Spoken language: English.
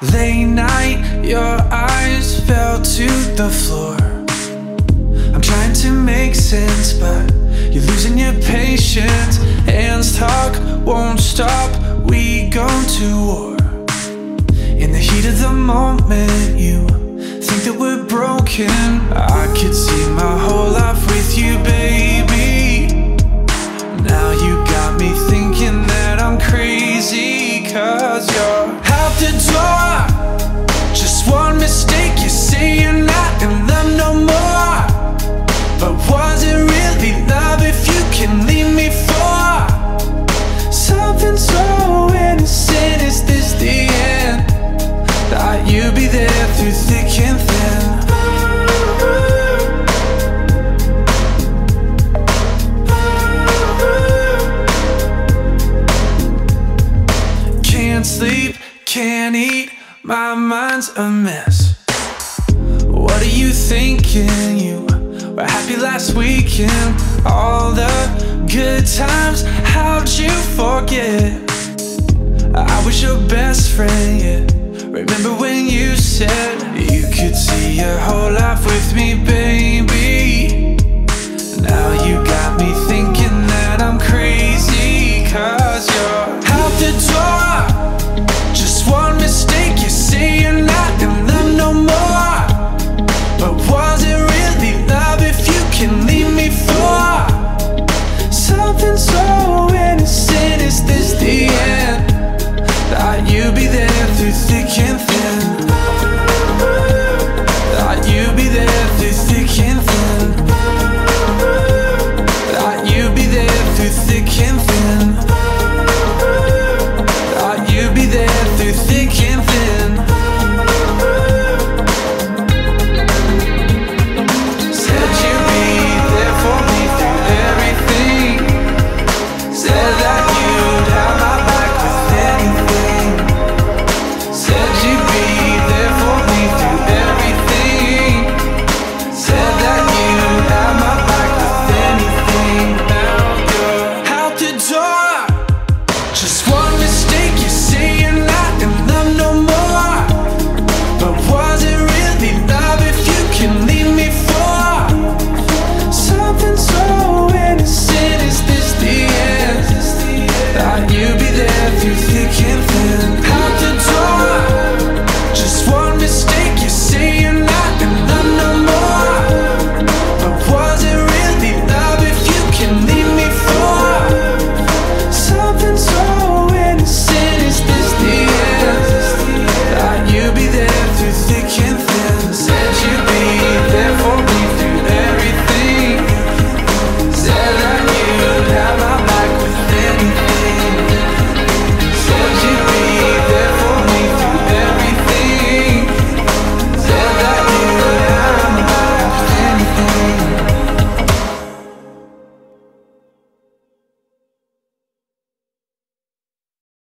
Late night, your eyes fell to the floor. I'm trying to make sense, but you're losing your patience. Hands talk, won't stop. We go to war. In the heat of the moment, you think that we're broken. I could see my whole life with you, baby. Now you got me thinking that I'm crazy, cause you're out the door. Said you could see your whole life